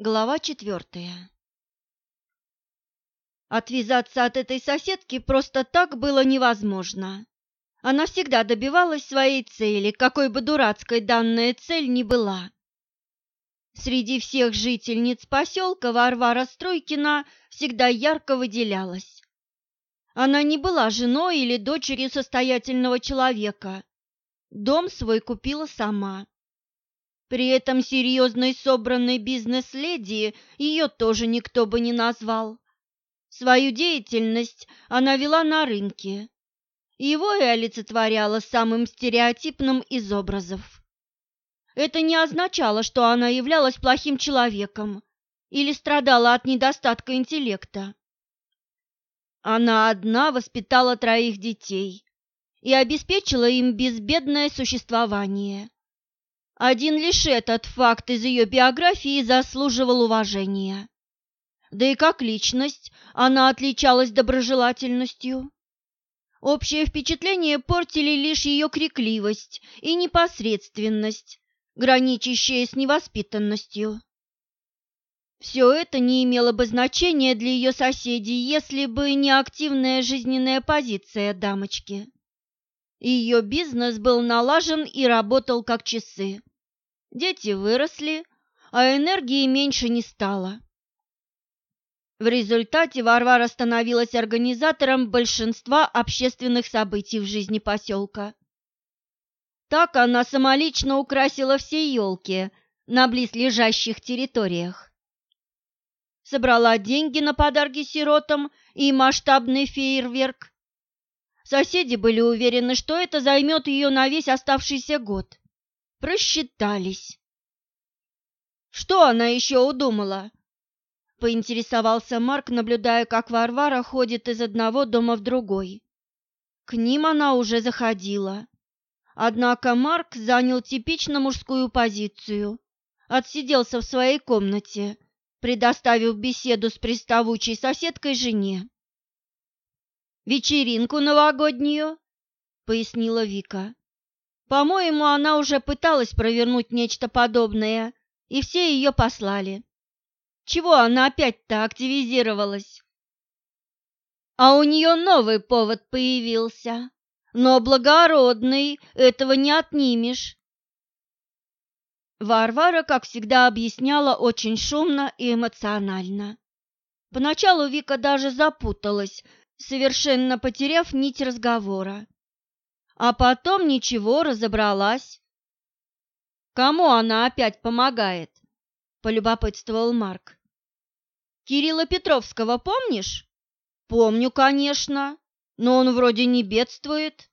Глава четвертая Отвязаться от этой соседки просто так было невозможно. Она всегда добивалась своей цели, какой бы дурацкой данная цель ни была. Среди всех жительниц поселка Варвара Стройкина всегда ярко выделялась. Она не была женой или дочерью состоятельного человека. Дом свой купила сама. При этом серьезной собранной бизнес-леди ее тоже никто бы не назвал. Свою деятельность она вела на рынке. Его и олицетворяла самым стереотипным из образов. Это не означало, что она являлась плохим человеком или страдала от недостатка интеллекта. Она одна воспитала троих детей и обеспечила им безбедное существование. Один лишь этот факт из ее биографии заслуживал уважения. Да и как личность она отличалась доброжелательностью. Общее впечатление портили лишь ее крикливость и непосредственность, граничащая с невоспитанностью. Все это не имело бы значения для ее соседей, если бы не активная жизненная позиция дамочки. Ее бизнес был налажен и работал как часы. Дети выросли, а энергии меньше не стало. В результате Варвара становилась организатором большинства общественных событий в жизни поселка. Так она самолично украсила все елки на близлежащих территориях. Собрала деньги на подарки сиротам и масштабный фейерверк. Соседи были уверены, что это займет ее на весь оставшийся год. Просчитались. Что она еще удумала? Поинтересовался Марк, наблюдая, как Варвара ходит из одного дома в другой. К ним она уже заходила. Однако Марк занял типично мужскую позицию. Отсиделся в своей комнате, предоставив беседу с приставучей соседкой жене. «Вечеринку новогоднюю», — пояснила Вика. По-моему, она уже пыталась провернуть нечто подобное, и все ее послали. Чего она опять-то активизировалась? А у нее новый повод появился, но благородный, этого не отнимешь. Варвара, как всегда, объясняла очень шумно и эмоционально. Поначалу Вика даже запуталась, совершенно потеряв нить разговора. А потом ничего, разобралась. Кому она опять помогает? полюбопытствовал Марк. Кирилла Петровского помнишь? Помню, конечно, но он вроде не бедствует.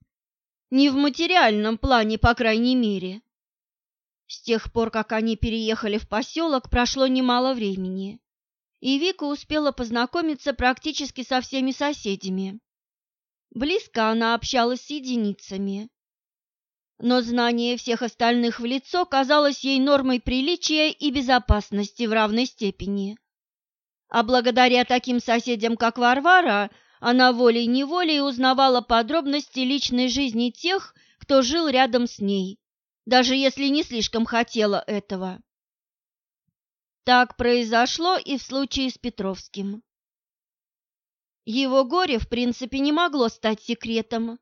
Не в материальном плане, по крайней мере. С тех пор, как они переехали в поселок, прошло немало времени, и Вика успела познакомиться практически со всеми соседями. Близко она общалась с единицами. Но знание всех остальных в лицо казалось ей нормой приличия и безопасности в равной степени. А благодаря таким соседям, как Варвара, она волей-неволей узнавала подробности личной жизни тех, кто жил рядом с ней, даже если не слишком хотела этого. Так произошло и в случае с Петровским. Его горе, в принципе, не могло стать секретом.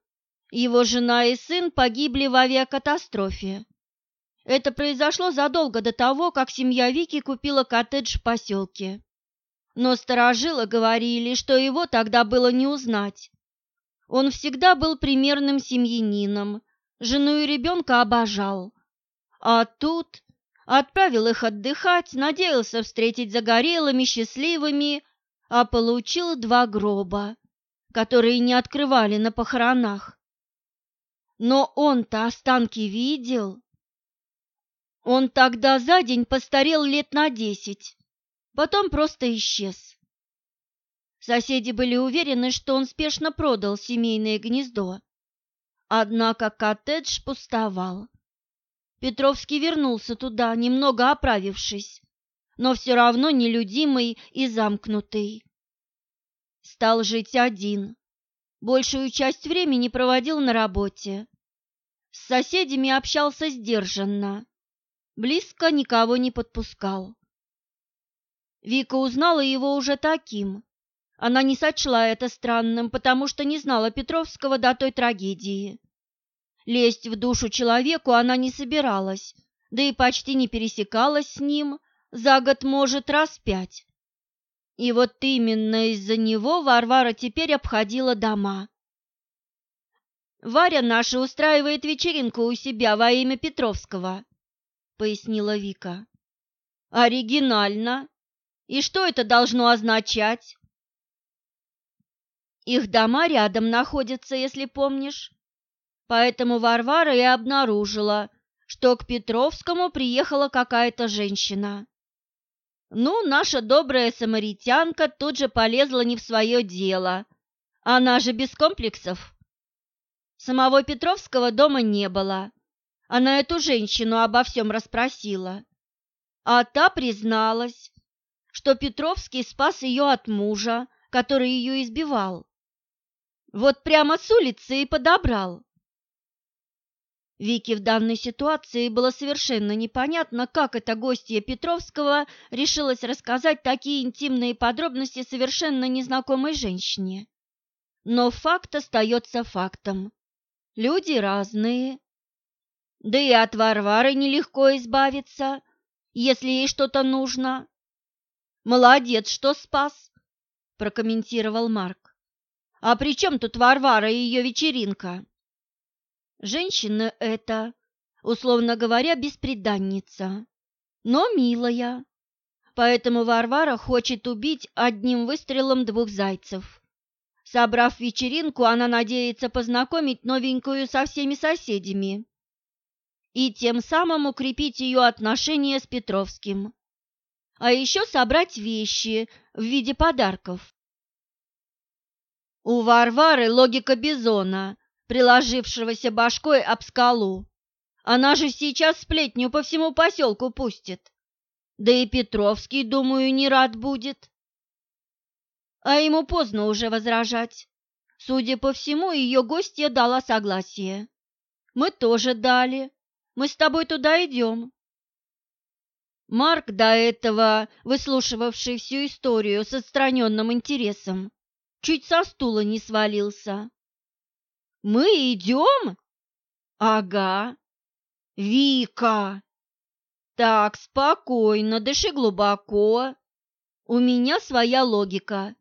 Его жена и сын погибли в авиакатастрофе. Это произошло задолго до того, как семья Вики купила коттедж в поселке. Но сторожилы говорили, что его тогда было не узнать. Он всегда был примерным семьянином, жену и ребенка обожал. А тут отправил их отдыхать, надеялся встретить загорелыми, счастливыми, а получил два гроба, которые не открывали на похоронах. Но он-то останки видел. Он тогда за день постарел лет на десять, потом просто исчез. Соседи были уверены, что он спешно продал семейное гнездо. Однако коттедж пустовал. Петровский вернулся туда, немного оправившись, но все равно нелюдимый и замкнутый. Стал жить один. Большую часть времени проводил на работе. С соседями общался сдержанно. Близко никого не подпускал. Вика узнала его уже таким. Она не сочла это странным, потому что не знала Петровского до той трагедии. Лезть в душу человеку она не собиралась, да и почти не пересекалась с ним, за год может раз пять. И вот именно из-за него Варвара теперь обходила дома. «Варя наша устраивает вечеринку у себя во имя Петровского», — пояснила Вика. «Оригинально. И что это должно означать?» Их дома рядом находятся, если помнишь. Поэтому Варвара и обнаружила, что к Петровскому приехала какая-то женщина. Ну, наша добрая самаритянка тут же полезла не в свое дело. Она же без комплексов. Самого Петровского дома не было. Она эту женщину обо всем расспросила. А та призналась, что Петровский спас ее от мужа, который ее избивал. Вот прямо с улицы и подобрал. Вике в данной ситуации было совершенно непонятно, как эта гостья Петровского решилась рассказать такие интимные подробности совершенно незнакомой женщине. Но факт остается фактом. Люди разные. Да и от Варвары нелегко избавиться, если ей что-то нужно. «Молодец, что спас», – прокомментировал Марк. «А при чем тут Варвара и ее вечеринка?» Женщина эта, условно говоря, бесприданница, но милая. Поэтому Варвара хочет убить одним выстрелом двух зайцев. Собрав вечеринку, она надеется познакомить новенькую со всеми соседями и тем самым укрепить ее отношения с Петровским. А еще собрать вещи в виде подарков. У Варвары логика Бизона, приложившегося башкой об скалу. Она же сейчас сплетню по всему поселку пустит. Да и Петровский, думаю, не рад будет. А ему поздно уже возражать. Судя по всему, ее гостья дала согласие. Мы тоже дали. Мы с тобой туда идем. Марк, до этого выслушивавший всю историю с отстраненным интересом, чуть со стула не свалился. Мы идем? Ага. Вика. Так, спокойно, дыши глубоко. У меня своя логика.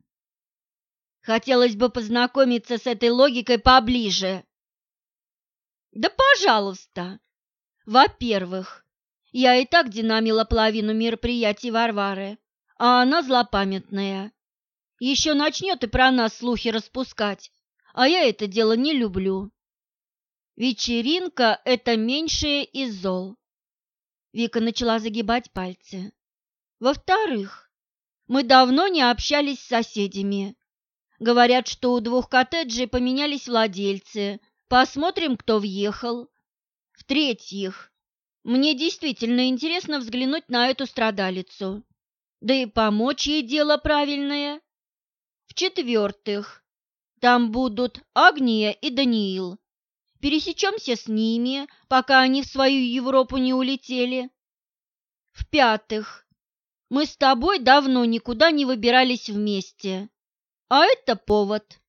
Хотелось бы познакомиться с этой логикой поближе. Да, пожалуйста. Во-первых, я и так динамила половину мероприятий Варвары, а она злопамятная. Еще начнет и про нас слухи распускать, а я это дело не люблю. Вечеринка – это меньшее из зол. Вика начала загибать пальцы. Во-вторых, мы давно не общались с соседями. Говорят, что у двух коттеджей поменялись владельцы. Посмотрим, кто въехал. В-третьих, мне действительно интересно взглянуть на эту страдалицу. Да и помочь ей дело правильное. В-четвертых, там будут Агния и Даниил. Пересечемся с ними, пока они в свою Европу не улетели. В-пятых, мы с тобой давно никуда не выбирались вместе, а это повод.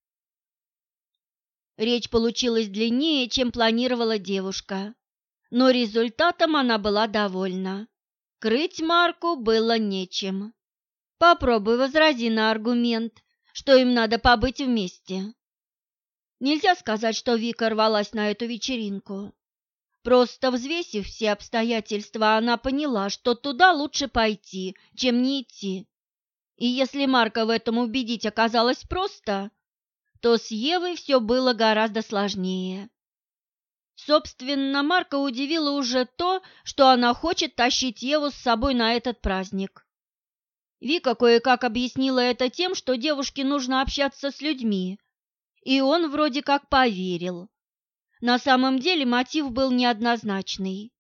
Речь получилась длиннее, чем планировала девушка, но результатом она была довольна. Крыть Марку было нечем. Попробуй возрази на аргумент, что им надо побыть вместе. Нельзя сказать, что Вика рвалась на эту вечеринку. Просто взвесив все обстоятельства, она поняла, что туда лучше пойти, чем не идти. И если Марка в этом убедить оказалось просто, то с Евой все было гораздо сложнее. Собственно, Марка удивила уже то, что она хочет тащить Еву с собой на этот праздник. Вика кое-как объяснила это тем, что девушке нужно общаться с людьми, и он вроде как поверил. На самом деле мотив был неоднозначный.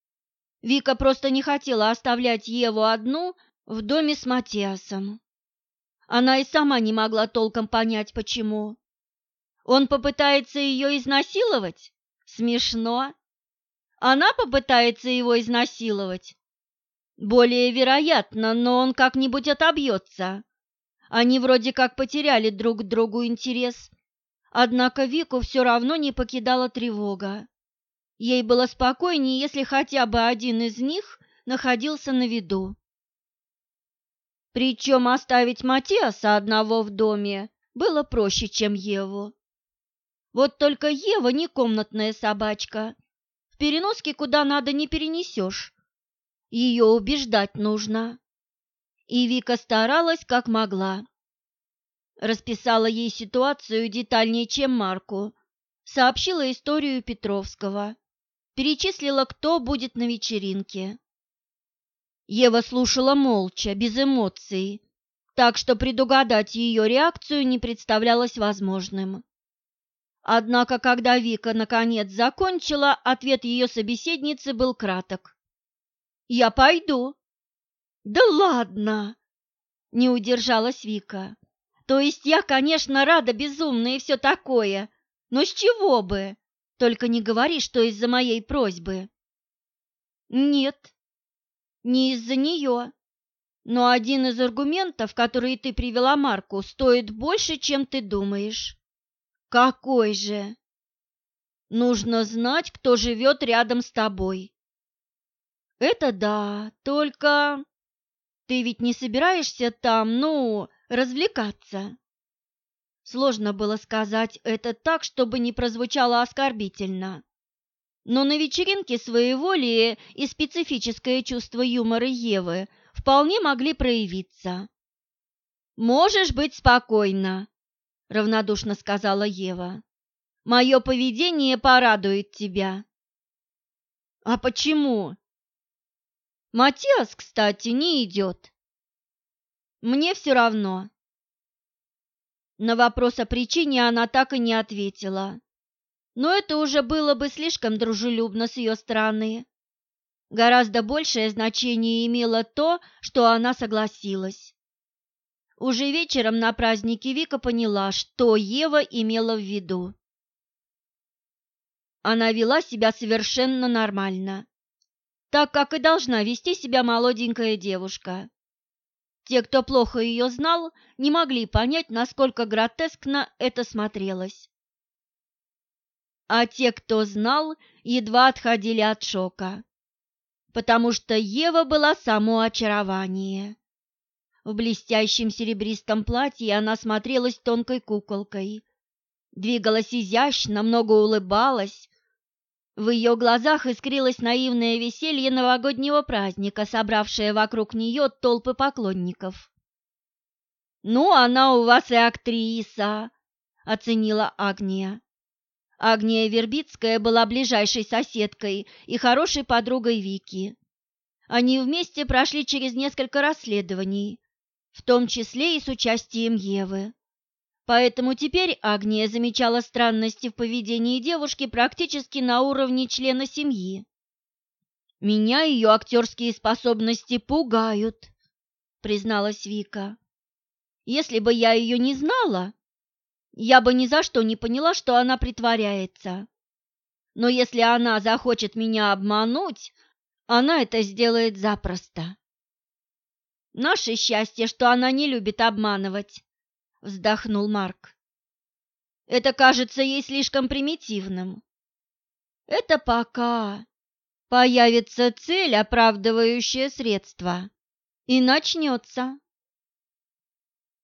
Вика просто не хотела оставлять Еву одну в доме с Матиасом. Она и сама не могла толком понять, почему. Он попытается ее изнасиловать? Смешно. Она попытается его изнасиловать? Более вероятно, но он как-нибудь отобьется. Они вроде как потеряли друг к другу интерес. Однако Вику все равно не покидала тревога. Ей было спокойнее, если хотя бы один из них находился на виду. Причем оставить Матиаса одного в доме было проще, чем Еву. Вот только Ева не комнатная собачка. В переноске куда надо не перенесешь. Ее убеждать нужно. И Вика старалась как могла. Расписала ей ситуацию детальнее, чем Марку, сообщила историю Петровского, перечислила, кто будет на вечеринке. Ева слушала молча, без эмоций, так что предугадать ее реакцию не представлялось возможным. Однако, когда Вика наконец закончила, ответ ее собеседницы был краток. Я пойду. Да ладно, не удержалась Вика. То есть я, конечно, рада безумно и все такое, но с чего бы? Только не говори, что из-за моей просьбы. Нет, не из-за нее. Но один из аргументов, которые ты привела Марку, стоит больше, чем ты думаешь. Какой же? Нужно знать, кто живет рядом с тобой. Это да, только ты ведь не собираешься там, ну, развлекаться. Сложно было сказать это так, чтобы не прозвучало оскорбительно. Но на вечеринке своеволие и специфическое чувство юмора Евы вполне могли проявиться. «Можешь быть спокойна», — равнодушно сказала Ева. «Мое поведение порадует тебя». «А почему?» Матиас, кстати, не идет. Мне все равно. На вопрос о причине она так и не ответила. Но это уже было бы слишком дружелюбно с ее стороны. Гораздо большее значение имело то, что она согласилась. Уже вечером на празднике Вика поняла, что Ева имела в виду. Она вела себя совершенно нормально так как и должна вести себя молоденькая девушка. Те, кто плохо ее знал, не могли понять, насколько гротескно это смотрелось. А те, кто знал, едва отходили от шока, потому что Ева была само очарование. В блестящем серебристом платье она смотрелась тонкой куколкой, двигалась изящно, много улыбалась, в ее глазах искрилось наивное веселье новогоднего праздника, собравшее вокруг нее толпы поклонников. «Ну, она у вас и актриса», — оценила Агния. Агния Вербицкая была ближайшей соседкой и хорошей подругой Вики. Они вместе прошли через несколько расследований, в том числе и с участием Евы. Поэтому теперь Агния замечала странности в поведении девушки практически на уровне члена семьи. «Меня ее актерские способности пугают», — призналась Вика. «Если бы я ее не знала, я бы ни за что не поняла, что она притворяется. Но если она захочет меня обмануть, она это сделает запросто. Наше счастье, что она не любит обманывать вздохнул Марк. Это кажется ей слишком примитивным. Это пока появится цель, оправдывающая средства, и начнется.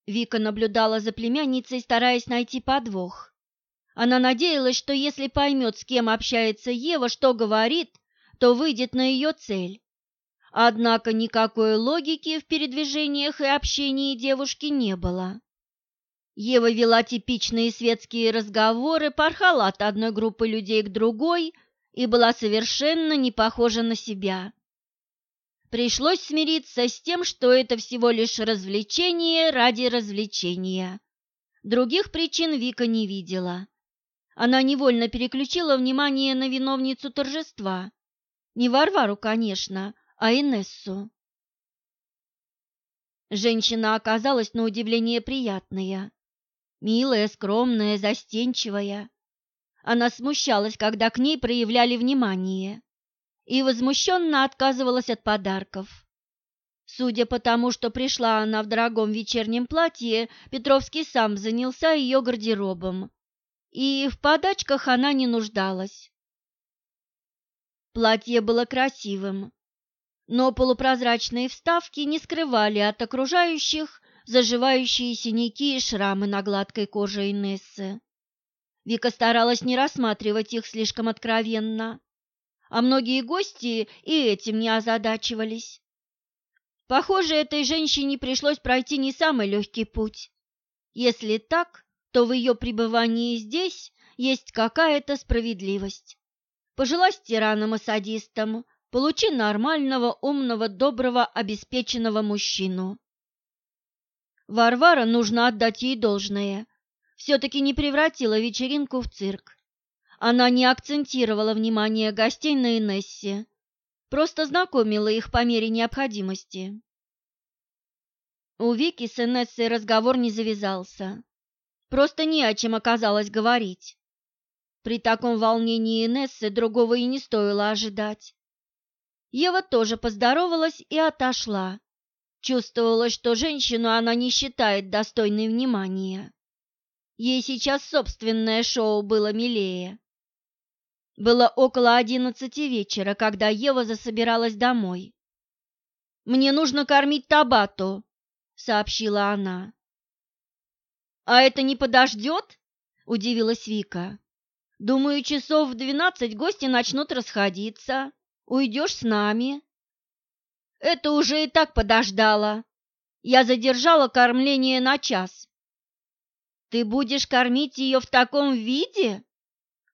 Вика наблюдала за племянницей, стараясь найти подвох. Она надеялась, что если поймет, с кем общается Ева, что говорит, то выйдет на ее цель. Однако никакой логики в передвижениях и общении девушки не было. Ева вела типичные светские разговоры, порхала от одной группы людей к другой и была совершенно не похожа на себя. Пришлось смириться с тем, что это всего лишь развлечение ради развлечения. Других причин Вика не видела. Она невольно переключила внимание на виновницу торжества. Не Варвару, конечно, а Инессу. Женщина оказалась на удивление приятная милая, скромная, застенчивая. Она смущалась, когда к ней проявляли внимание, и возмущенно отказывалась от подарков. Судя по тому, что пришла она в дорогом вечернем платье, Петровский сам занялся ее гардеробом, и в подачках она не нуждалась. Платье было красивым, но полупрозрачные вставки не скрывали от окружающих заживающие синяки и шрамы на гладкой коже Инессы. Вика старалась не рассматривать их слишком откровенно, а многие гости и этим не озадачивались. Похоже, этой женщине пришлось пройти не самый легкий путь. Если так, то в ее пребывании здесь есть какая-то справедливость. Пожилась тираном и садистом, получи нормального, умного, доброго, обеспеченного мужчину. Варвара, нужно отдать ей должное, все-таки не превратила вечеринку в цирк. Она не акцентировала внимание гостей на Инессе, просто знакомила их по мере необходимости. У Вики с Инессой разговор не завязался. Просто не о чем оказалось говорить. При таком волнении Инессы другого и не стоило ожидать. Ева тоже поздоровалась и отошла. Чувствовалось, что женщину она не считает достойной внимания. Ей сейчас собственное шоу было милее. Было около одиннадцати вечера, когда Ева засобиралась домой. «Мне нужно кормить Табату», — сообщила она. «А это не подождет?» — удивилась Вика. «Думаю, часов в двенадцать гости начнут расходиться. Уйдешь с нами?» «Это уже и так подождало. Я задержала кормление на час». «Ты будешь кормить ее в таком виде?»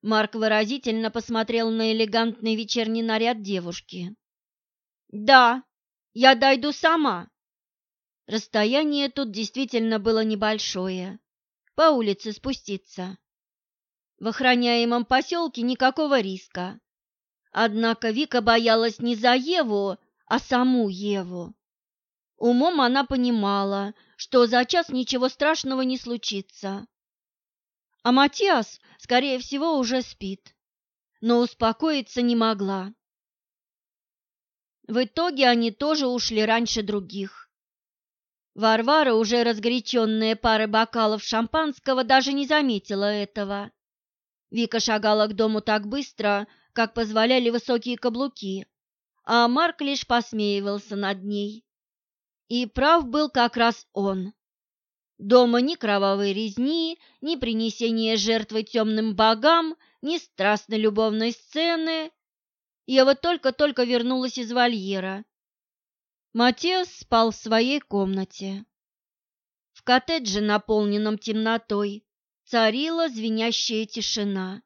Марк выразительно посмотрел на элегантный вечерний наряд девушки. «Да, я дойду сама». Расстояние тут действительно было небольшое. По улице спуститься. В охраняемом поселке никакого риска. Однако Вика боялась не за Еву, а саму Еву. Умом она понимала, что за час ничего страшного не случится. А Матиас скорее всего, уже спит, но успокоиться не могла. В итоге они тоже ушли раньше других. Варвара, уже разгоряченная парой бокалов шампанского, даже не заметила этого. Вика шагала к дому так быстро, как позволяли высокие каблуки, а Марк лишь посмеивался над ней. И прав был как раз он. Дома ни кровавой резни, ни принесения жертвы темным богам, ни страстной любовной сцены. Ева только-только вернулась из вольера. Матиас спал в своей комнате. В коттедже, наполненном темнотой, царила звенящая тишина.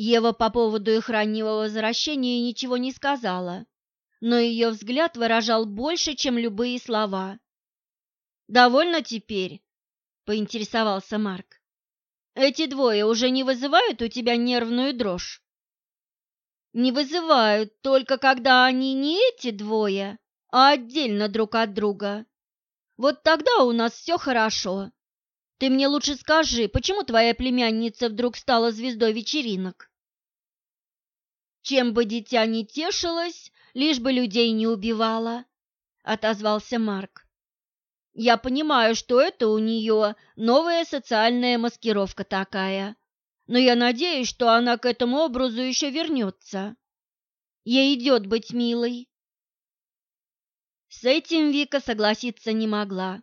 Ева по поводу их раннего возвращения ничего не сказала, но ее взгляд выражал больше, чем любые слова. Довольно теперь? поинтересовался Марк. Эти двое уже не вызывают у тебя нервную дрожь? Не вызывают, только когда они не эти двое, а отдельно друг от друга. Вот тогда у нас все хорошо. Ты мне лучше скажи, почему твоя племянница вдруг стала звездой вечеринок? Чем бы дитя не тешилось, лишь бы людей не убивала, отозвался Марк. Я понимаю, что это у нее новая социальная маскировка такая, но я надеюсь, что она к этому образу еще вернется. Ей идет быть милой. С этим Вика согласиться не могла,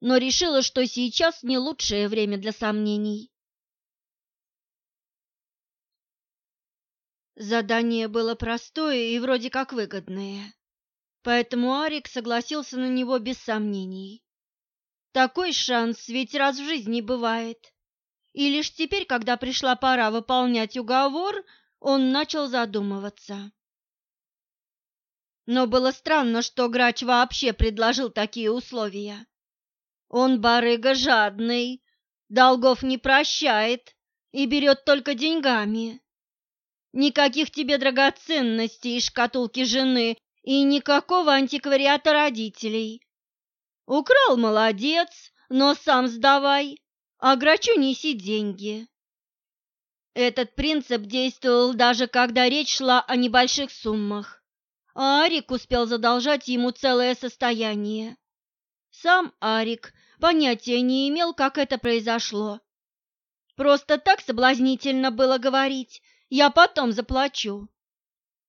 но решила, что сейчас не лучшее время для сомнений. Задание было простое и вроде как выгодное поэтому Арик согласился на него без сомнений. Такой шанс ведь раз в жизни бывает. И лишь теперь, когда пришла пора выполнять уговор, он начал задумываться. Но было странно, что Грач вообще предложил такие условия. Он барыга жадный, долгов не прощает и берет только деньгами. Никаких тебе драгоценностей из шкатулки жены и никакого антиквариата родителей. Украл – молодец, но сам сдавай, а грачу неси деньги. Этот принцип действовал даже когда речь шла о небольших суммах, а Арик успел задолжать ему целое состояние. Сам Арик понятия не имел, как это произошло. Просто так соблазнительно было говорить «я потом заплачу».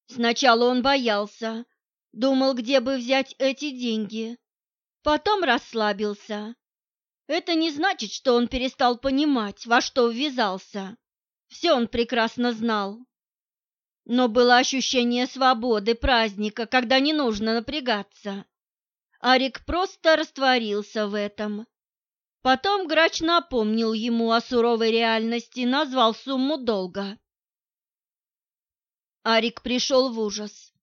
Сначала он боялся, думал, где бы взять эти деньги. Потом расслабился. Это не значит, что он перестал понимать, во что ввязался. Все он прекрасно знал. Но было ощущение свободы, праздника, когда не нужно напрягаться. Арик просто растворился в этом. Потом грач напомнил ему о суровой реальности, назвал сумму долга. Арик пришел в ужас.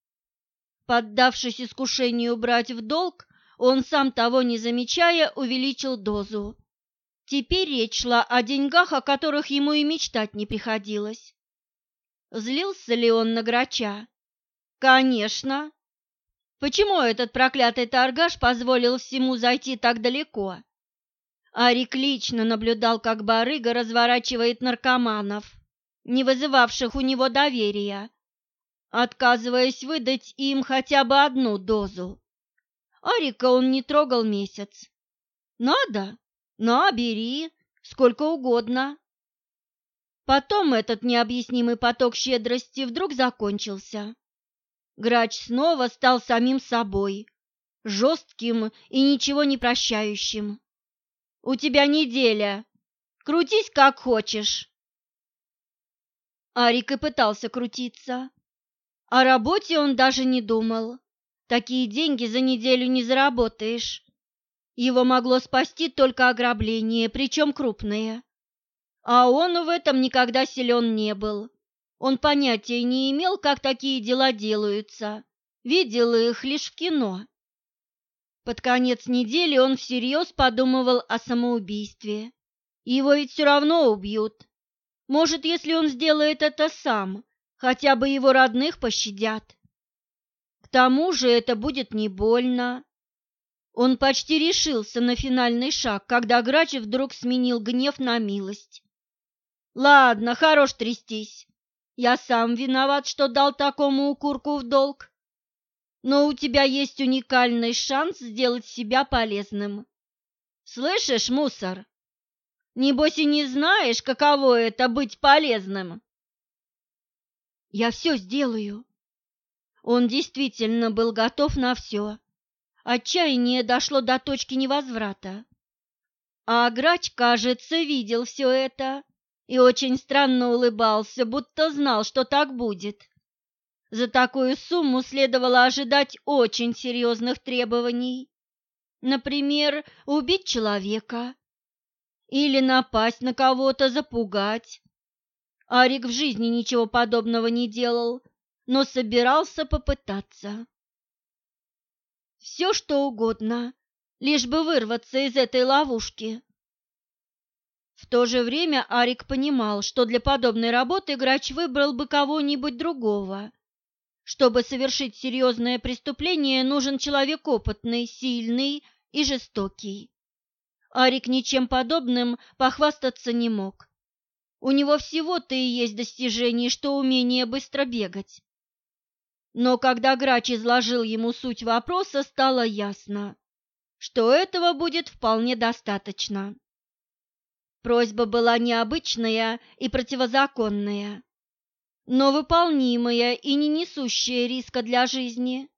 Поддавшись искушению брать в долг, он, сам того не замечая, увеличил дозу. Теперь речь шла о деньгах, о которых ему и мечтать не приходилось. Злился ли он на грача? Конечно. Почему этот проклятый торгаш позволил всему зайти так далеко? Арик лично наблюдал, как барыга разворачивает наркоманов, не вызывавших у него доверия, отказываясь выдать им хотя бы одну дозу. Арика он не трогал месяц. Надо? На, бери, сколько угодно. Потом этот необъяснимый поток щедрости вдруг закончился. Грач снова стал самим собой, жестким и ничего не прощающим. «У тебя неделя. Крутись как хочешь». Арик и пытался крутиться. О работе он даже не думал. Такие деньги за неделю не заработаешь. Его могло спасти только ограбление, причем крупное. А он в этом никогда силен не был. Он понятия не имел, как такие дела делаются. Видел их лишь в кино. Под конец недели он всерьез подумывал о самоубийстве. Его ведь все равно убьют. Может, если он сделает это сам, хотя бы его родных пощадят. К тому же это будет не больно. Он почти решился на финальный шаг, когда Грач вдруг сменил гнев на милость. Ладно, хорош трястись. Я сам виноват, что дал такому укурку в долг. Но у тебя есть уникальный шанс сделать себя полезным. Слышишь, мусор? Небось и не знаешь, каково это быть полезным. Я все сделаю. Он действительно был готов на все. Отчаяние дошло до точки невозврата. А грач, кажется, видел все это и очень странно улыбался, будто знал, что так будет. За такую сумму следовало ожидать очень серьезных требований. Например, убить человека или напасть на кого-то, запугать. Арик в жизни ничего подобного не делал, но собирался попытаться. Все, что угодно, лишь бы вырваться из этой ловушки. В то же время Арик понимал, что для подобной работы грач выбрал бы кого-нибудь другого. Чтобы совершить серьезное преступление, нужен человек опытный, сильный и жестокий. Арик ничем подобным похвастаться не мог. У него всего-то и есть достижение, что умение быстро бегать. Но когда грач изложил ему суть вопроса, стало ясно, что этого будет вполне достаточно. Просьба была необычная и противозаконная, но выполнимая и не несущая риска для жизни.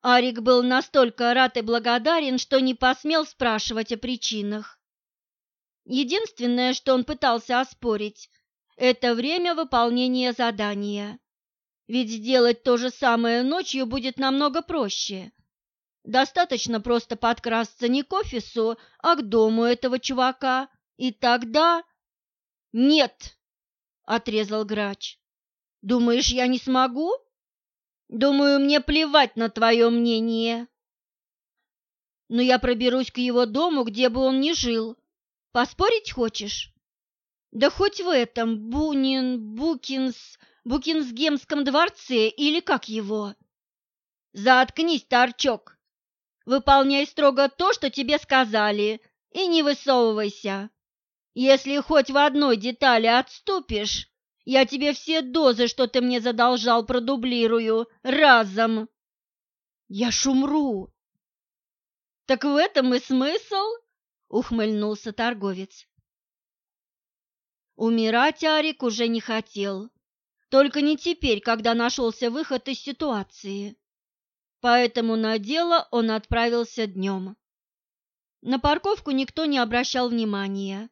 Арик был настолько рад и благодарен, что не посмел спрашивать о причинах. Единственное, что он пытался оспорить, это время выполнения задания. Ведь сделать то же самое ночью будет намного проще. Достаточно просто подкрасться не к офису, а к дому этого чувака, и тогда... Нет, отрезал грач. Думаешь, я не смогу? Думаю, мне плевать на твое мнение. Но я проберусь к его дому, где бы он ни жил. Поспорить хочешь? Да хоть в этом Бунин, Букинс, Букингемском дворце или как его? Заткнись, торчок. Выполняй строго то, что тебе сказали, и не высовывайся. Если хоть в одной детали отступишь, я тебе все дозы, что ты мне задолжал, продублирую разом. Я шумру. Так в этом и смысл, ухмыльнулся торговец. Умирать Арик уже не хотел, только не теперь, когда нашелся выход из ситуации. Поэтому на дело он отправился днем. На парковку никто не обращал внимания.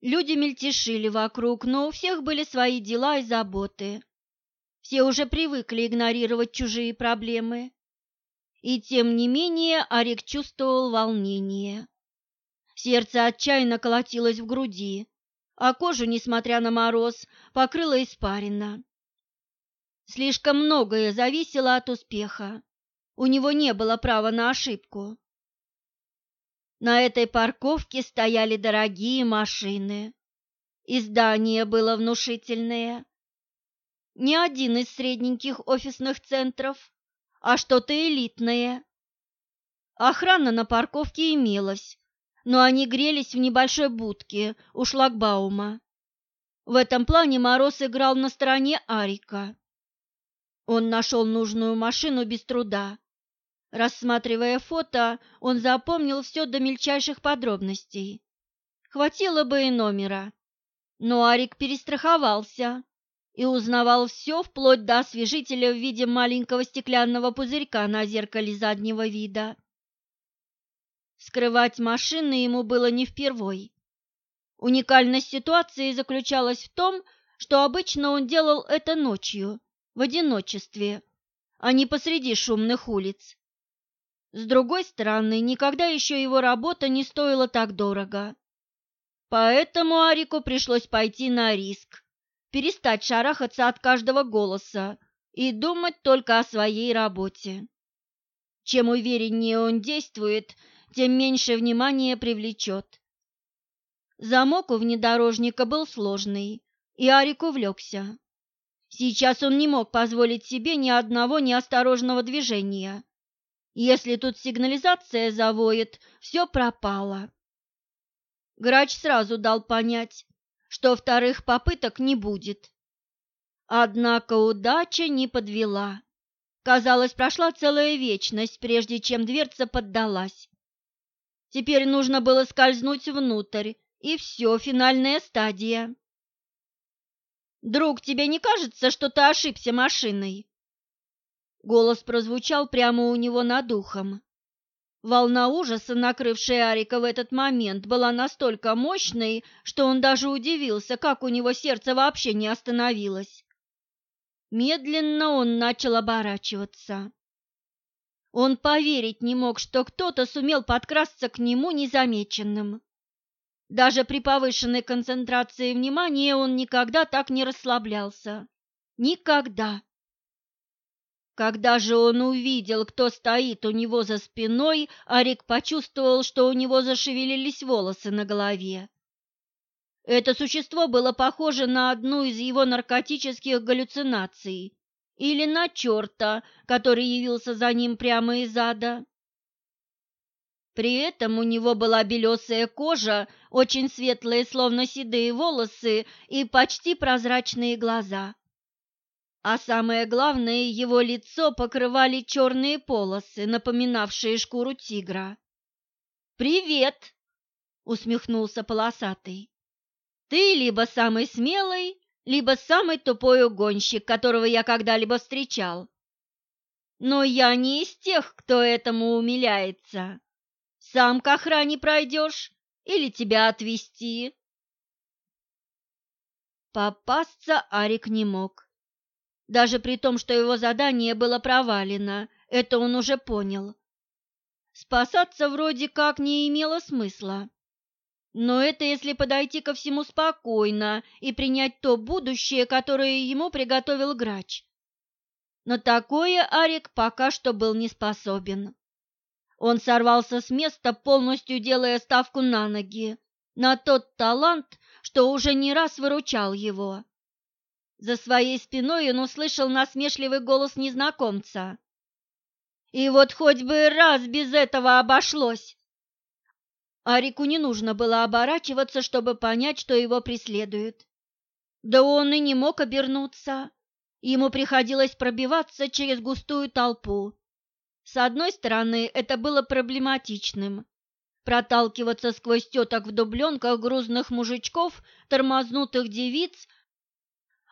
Люди мельтешили вокруг, но у всех были свои дела и заботы. Все уже привыкли игнорировать чужие проблемы. И тем не менее Арик чувствовал волнение. Сердце отчаянно колотилось в груди, а кожу, несмотря на мороз, покрыло испарина. Слишком многое зависело от успеха. У него не было права на ошибку. На этой парковке стояли дорогие машины. И здание было внушительное. Не один из средненьких офисных центров, а что-то элитное. Охрана на парковке имелась, но они грелись в небольшой будке у шлагбаума. В этом плане Мороз играл на стороне Арика. Он нашел нужную машину без труда. Рассматривая фото, он запомнил все до мельчайших подробностей. Хватило бы и номера. Но Арик перестраховался и узнавал все вплоть до освежителя в виде маленького стеклянного пузырька на зеркале заднего вида. Скрывать машины ему было не впервой. Уникальность ситуации заключалась в том, что обычно он делал это ночью, в одиночестве, а не посреди шумных улиц. С другой стороны, никогда еще его работа не стоила так дорого. Поэтому Арику пришлось пойти на риск, перестать шарахаться от каждого голоса и думать только о своей работе. Чем увереннее он действует, тем меньше внимания привлечет. Замок у внедорожника был сложный, и Арик увлекся. Сейчас он не мог позволить себе ни одного неосторожного движения. Если тут сигнализация завоет, все пропало. Грач сразу дал понять, что вторых попыток не будет. Однако удача не подвела. Казалось, прошла целая вечность, прежде чем дверца поддалась. Теперь нужно было скользнуть внутрь, и все, финальная стадия. «Друг, тебе не кажется, что ты ошибся машиной?» Голос прозвучал прямо у него над ухом. Волна ужаса, накрывшая Арика в этот момент, была настолько мощной, что он даже удивился, как у него сердце вообще не остановилось. Медленно он начал оборачиваться. Он поверить не мог, что кто-то сумел подкрасться к нему незамеченным. Даже при повышенной концентрации внимания он никогда так не расслаблялся. Никогда. Когда же он увидел, кто стоит у него за спиной, Арик почувствовал, что у него зашевелились волосы на голове. Это существо было похоже на одну из его наркотических галлюцинаций или на черта, который явился за ним прямо из ада. При этом у него была белесая кожа, очень светлые, словно седые волосы и почти прозрачные глаза. А самое главное, его лицо покрывали черные полосы, напоминавшие шкуру тигра. «Привет!» — усмехнулся полосатый. «Ты либо самый смелый, либо самый тупой угонщик, которого я когда-либо встречал. Но я не из тех, кто этому умиляется. Сам к охране пройдешь или тебя отвезти?» Попасться Арик не мог. Даже при том, что его задание было провалено, это он уже понял. Спасаться вроде как не имело смысла. Но это если подойти ко всему спокойно и принять то будущее, которое ему приготовил грач. Но такое Арик пока что был не способен. Он сорвался с места, полностью делая ставку на ноги, на тот талант, что уже не раз выручал его. За своей спиной он услышал насмешливый голос незнакомца. И вот хоть бы раз без этого обошлось. Арику не нужно было оборачиваться, чтобы понять, что его преследуют. Да он и не мог обернуться. Ему приходилось пробиваться через густую толпу. С одной стороны, это было проблематичным. Проталкиваться сквозь теток в дубленках грузных мужичков, тормознутых девиц,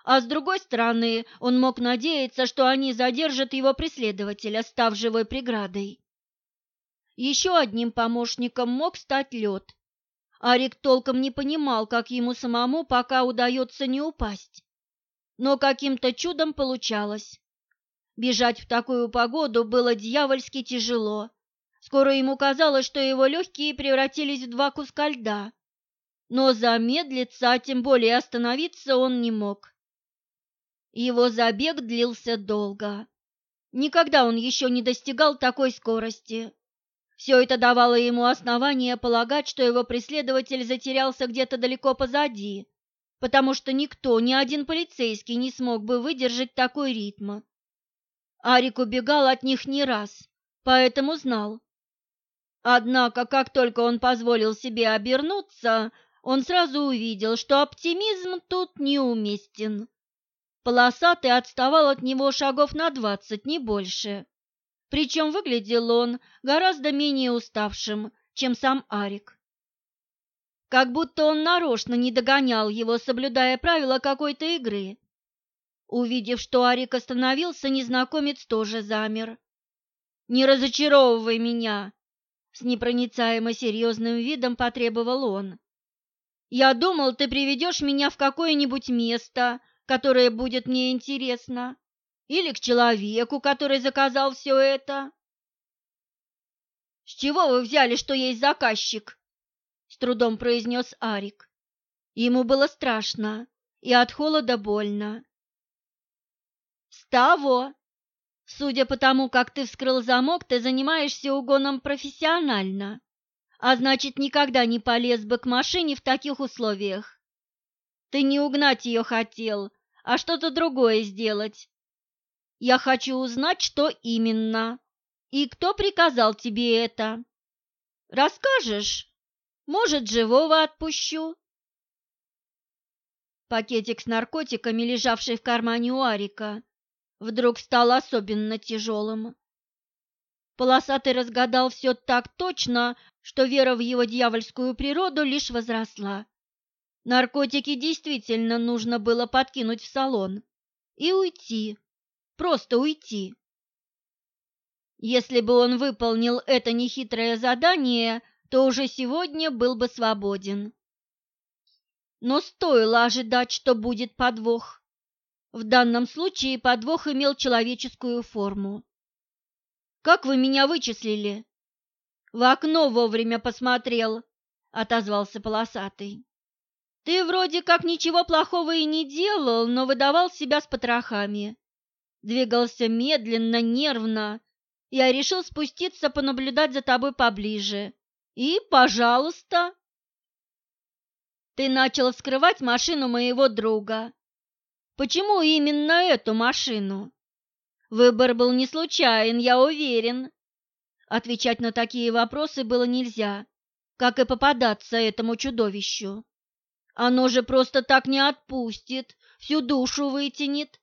а с другой стороны, он мог надеяться, что они задержат его преследователя, став живой преградой. Еще одним помощником мог стать лед. Арик толком не понимал, как ему самому пока удается не упасть. Но каким-то чудом получалось. Бежать в такую погоду было дьявольски тяжело. Скоро ему казалось, что его легкие превратились в два куска льда. Но замедлиться, а тем более остановиться он не мог. Его забег длился долго. Никогда он еще не достигал такой скорости. Все это давало ему основание полагать, что его преследователь затерялся где-то далеко позади, потому что никто, ни один полицейский не смог бы выдержать такой ритм. Арик убегал от них не раз, поэтому знал. Однако, как только он позволил себе обернуться, он сразу увидел, что оптимизм тут неуместен. Полосатый отставал от него шагов на двадцать, не больше. Причем выглядел он гораздо менее уставшим, чем сам Арик. Как будто он нарочно не догонял его, соблюдая правила какой-то игры. Увидев, что Арик остановился, незнакомец тоже замер. «Не разочаровывай меня!» С непроницаемо серьезным видом потребовал он. «Я думал, ты приведешь меня в какое-нибудь место, которое будет мне интересно, или к человеку, который заказал все это». «С чего вы взяли, что есть заказчик?» — с трудом произнес Арик. Ему было страшно и от холода больно. С того. Судя по тому, как ты вскрыл замок, ты занимаешься угоном профессионально, а значит, никогда не полез бы к машине в таких условиях. Ты не угнать ее хотел, а что-то другое сделать. Я хочу узнать, что именно, и кто приказал тебе это. Расскажешь? Может, живого отпущу. Пакетик с наркотиками, лежавший в кармане у Арика, вдруг стал особенно тяжелым. Полосатый разгадал все так точно, что вера в его дьявольскую природу лишь возросла. Наркотики действительно нужно было подкинуть в салон и уйти, просто уйти. Если бы он выполнил это нехитрое задание, то уже сегодня был бы свободен. Но стоило ожидать, что будет подвох. В данном случае подвох имел человеческую форму. «Как вы меня вычислили?» «В окно вовремя посмотрел», — отозвался полосатый. «Ты вроде как ничего плохого и не делал, но выдавал себя с потрохами. Двигался медленно, нервно. Я решил спуститься понаблюдать за тобой поближе. И, пожалуйста...» «Ты начал вскрывать машину моего друга. Почему именно эту машину? Выбор был не случайен, я уверен. Отвечать на такие вопросы было нельзя, как и попадаться этому чудовищу. Оно же просто так не отпустит, всю душу вытянет.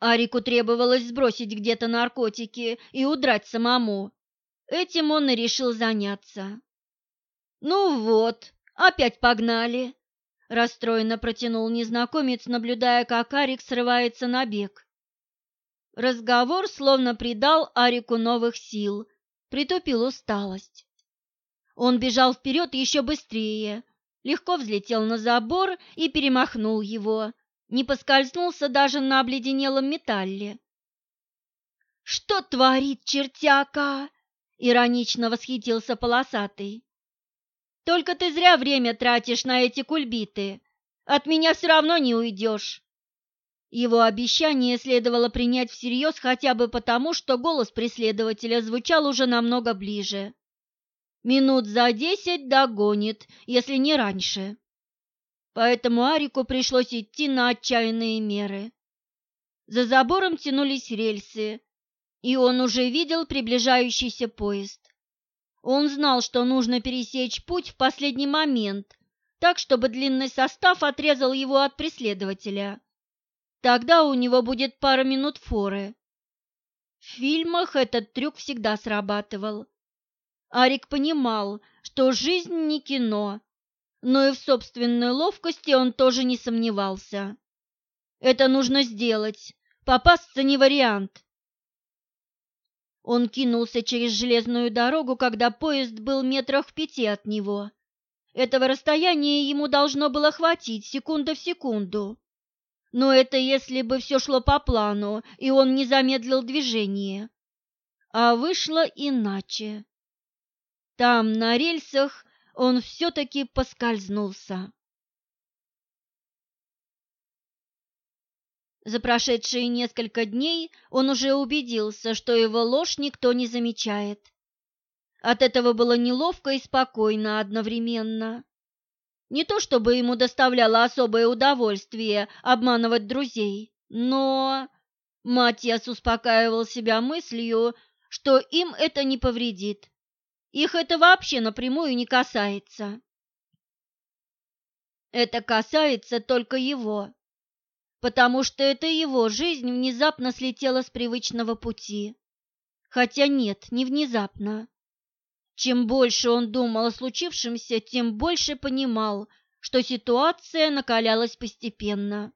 Арику требовалось сбросить где-то наркотики и удрать самому. Этим он и решил заняться. «Ну вот, опять погнали!» Расстроенно протянул незнакомец, наблюдая, как Арик срывается на бег. Разговор словно придал Арику новых сил, притупил усталость. Он бежал вперед еще быстрее, легко взлетел на забор и перемахнул его, не поскользнулся даже на обледенелом металле. «Что творит чертяка?» — иронично восхитился полосатый. Только ты зря время тратишь на эти кульбиты. От меня все равно не уйдешь. Его обещание следовало принять всерьез хотя бы потому, что голос преследователя звучал уже намного ближе. Минут за десять догонит, если не раньше. Поэтому Арику пришлось идти на отчаянные меры. За забором тянулись рельсы, и он уже видел приближающийся поезд. Он знал, что нужно пересечь путь в последний момент, так, чтобы длинный состав отрезал его от преследователя. Тогда у него будет пара минут форы. В фильмах этот трюк всегда срабатывал. Арик понимал, что жизнь не кино, но и в собственной ловкости он тоже не сомневался. Это нужно сделать, попасться не вариант. Он кинулся через железную дорогу, когда поезд был метрах в пяти от него. Этого расстояния ему должно было хватить секунда в секунду. Но это если бы все шло по плану, и он не замедлил движение. А вышло иначе. Там, на рельсах, он все-таки поскользнулся. За прошедшие несколько дней он уже убедился, что его ложь никто не замечает. От этого было неловко и спокойно одновременно. Не то чтобы ему доставляло особое удовольствие обманывать друзей, но Матиас успокаивал себя мыслью, что им это не повредит. Их это вообще напрямую не касается. Это касается только его, потому что это его жизнь внезапно слетела с привычного пути. Хотя нет, не внезапно. Чем больше он думал о случившемся, тем больше понимал, что ситуация накалялась постепенно.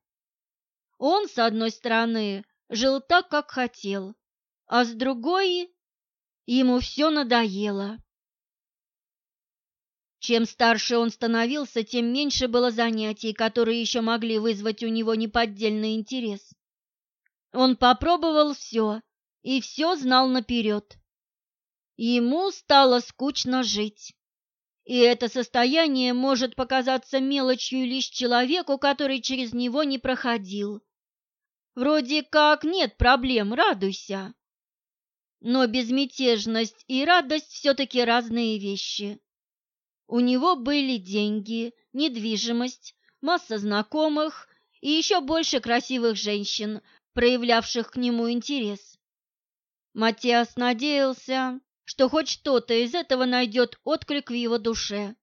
Он, с одной стороны, жил так, как хотел, а с другой ему все надоело. Чем старше он становился, тем меньше было занятий, которые еще могли вызвать у него неподдельный интерес. Он попробовал все и все знал наперед. Ему стало скучно жить. И это состояние может показаться мелочью лишь человеку, который через него не проходил. Вроде как нет проблем, радуйся. Но безмятежность и радость все-таки разные вещи. У него были деньги, недвижимость, масса знакомых и еще больше красивых женщин, проявлявших к нему интерес. Матиас надеялся, что хоть что-то из этого найдет отклик в его душе.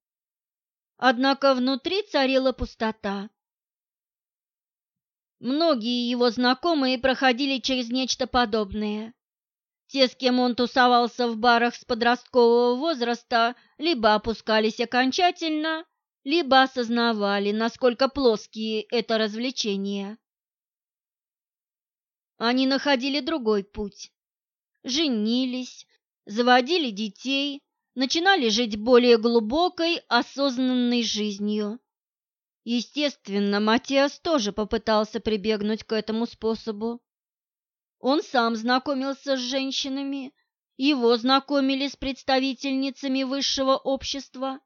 Однако внутри царила пустота. Многие его знакомые проходили через нечто подобное. Те, с кем он тусовался в барах с подросткового возраста, либо опускались окончательно, либо осознавали, насколько плоские это развлечения. Они находили другой путь. Женились, заводили детей, начинали жить более глубокой, осознанной жизнью. Естественно, Матиас тоже попытался прибегнуть к этому способу. Он сам знакомился с женщинами, его знакомили с представительницами высшего общества,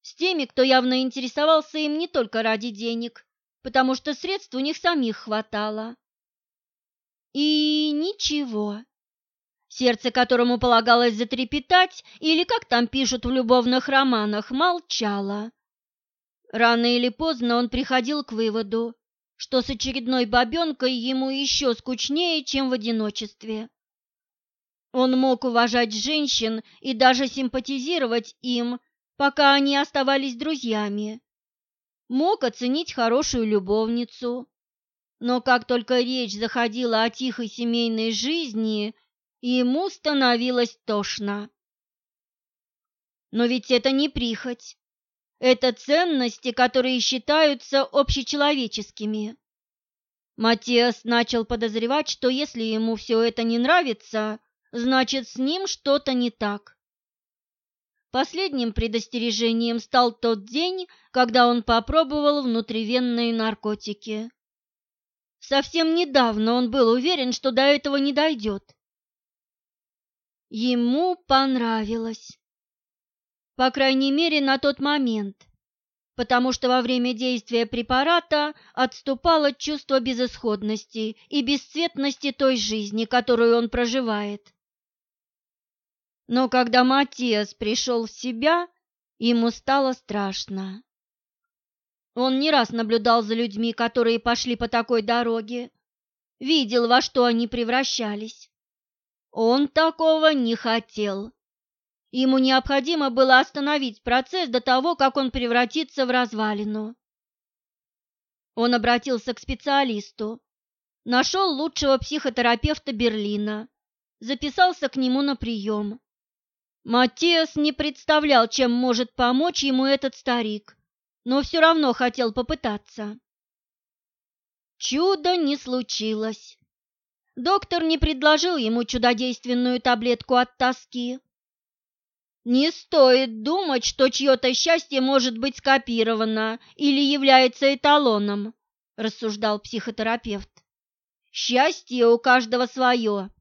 с теми, кто явно интересовался им не только ради денег, потому что средств у них самих хватало. И ничего. Сердце, которому полагалось затрепетать, или, как там пишут в любовных романах, молчало. Рано или поздно он приходил к выводу, что с очередной бабенкой ему еще скучнее, чем в одиночестве. Он мог уважать женщин и даже симпатизировать им, пока они оставались друзьями. Мог оценить хорошую любовницу. Но как только речь заходила о тихой семейной жизни, ему становилось тошно. Но ведь это не прихоть. Это ценности, которые считаются общечеловеческими. Матиас начал подозревать, что если ему все это не нравится, значит, с ним что-то не так. Последним предостережением стал тот день, когда он попробовал внутривенные наркотики. Совсем недавно он был уверен, что до этого не дойдет. Ему понравилось. По крайней мере, на тот момент, потому что во время действия препарата отступало чувство безысходности и бесцветности той жизни, которую он проживает. Но когда Матиас пришел в себя, ему стало страшно. Он не раз наблюдал за людьми, которые пошли по такой дороге, видел, во что они превращались. Он такого не хотел. Ему необходимо было остановить процесс до того, как он превратится в развалину. Он обратился к специалисту, нашел лучшего психотерапевта Берлина, записался к нему на прием. Матиас не представлял, чем может помочь ему этот старик, но все равно хотел попытаться. Чудо не случилось. Доктор не предложил ему чудодейственную таблетку от тоски. Не стоит думать, что чье-то счастье может быть скопировано или является эталоном, рассуждал психотерапевт. Счастье у каждого свое.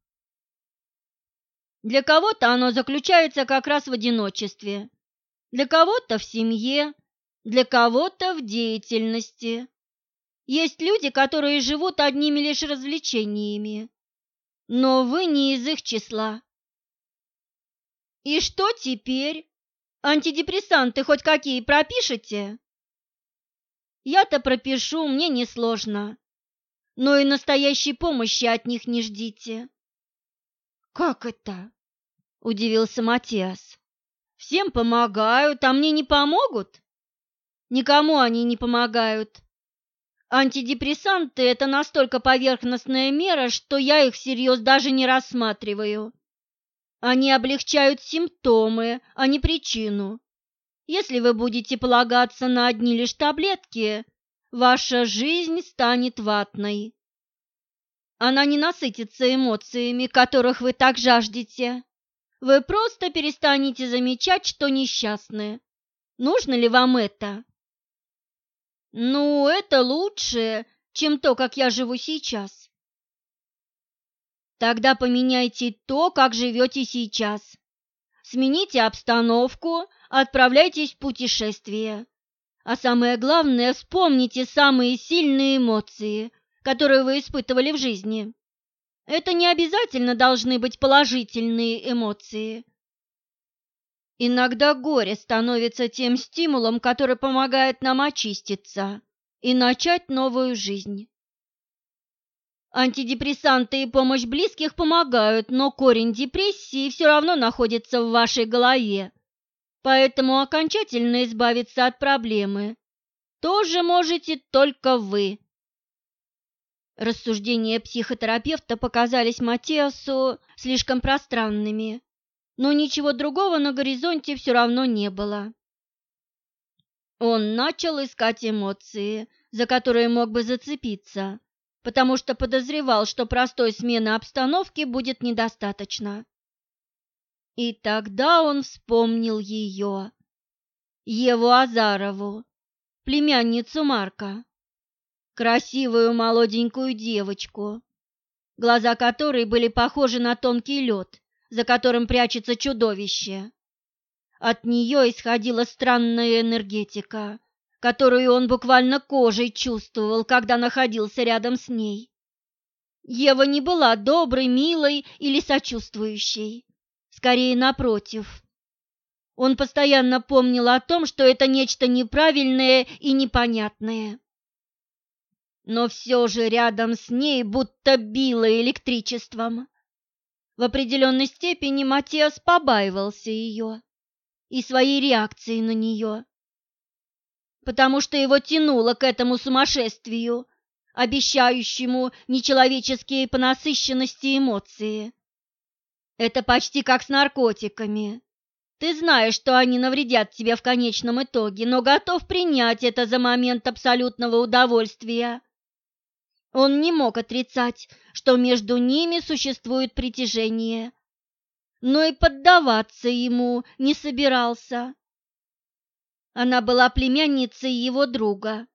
Для кого-то оно заключается как раз в одиночестве, для кого-то в семье, для кого-то в деятельности. Есть люди, которые живут одними лишь развлечениями, но вы не из их числа. И что теперь? Антидепрессанты хоть какие пропишете? Я-то пропишу, мне несложно. Но и настоящей помощи от них не ждите. Как это? Удивился Матиас. Всем помогают, а мне не помогут? Никому они не помогают. Антидепрессанты – это настолько поверхностная мера, что я их всерьез даже не рассматриваю. Они облегчают симптомы, а не причину. Если вы будете полагаться на одни лишь таблетки, ваша жизнь станет ватной. Она не насытится эмоциями, которых вы так жаждете. Вы просто перестанете замечать, что несчастны. Нужно ли вам это? Ну, это лучше, чем то, как я живу сейчас. Тогда поменяйте то, как живете сейчас. Смените обстановку, отправляйтесь в путешествие. А самое главное, вспомните самые сильные эмоции, которые вы испытывали в жизни. Это не обязательно должны быть положительные эмоции. Иногда горе становится тем стимулом, который помогает нам очиститься и начать новую жизнь. Антидепрессанты и помощь близких помогают, но корень депрессии все равно находится в вашей голове. Поэтому окончательно избавиться от проблемы тоже можете только вы. Рассуждения психотерапевта показались Матиасу слишком пространными но ничего другого на горизонте все равно не было. Он начал искать эмоции, за которые мог бы зацепиться, потому что подозревал, что простой смены обстановки будет недостаточно. И тогда он вспомнил ее, Еву Азарову, племянницу Марка, красивую молоденькую девочку, глаза которой были похожи на тонкий лед, за которым прячется чудовище. От нее исходила странная энергетика, которую он буквально кожей чувствовал, когда находился рядом с ней. Ева не была доброй, милой или сочувствующей. Скорее, напротив. Он постоянно помнил о том, что это нечто неправильное и непонятное. Но все же рядом с ней будто било электричеством. В определенной степени Матиас побаивался ее и своей реакции на нее, потому что его тянуло к этому сумасшествию, обещающему нечеловеческие по насыщенности эмоции. Это почти как с наркотиками. Ты знаешь, что они навредят тебе в конечном итоге, но готов принять это за момент абсолютного удовольствия. Он не мог отрицать, что между ними существует притяжение, но и поддаваться ему не собирался. Она была племянницей его друга,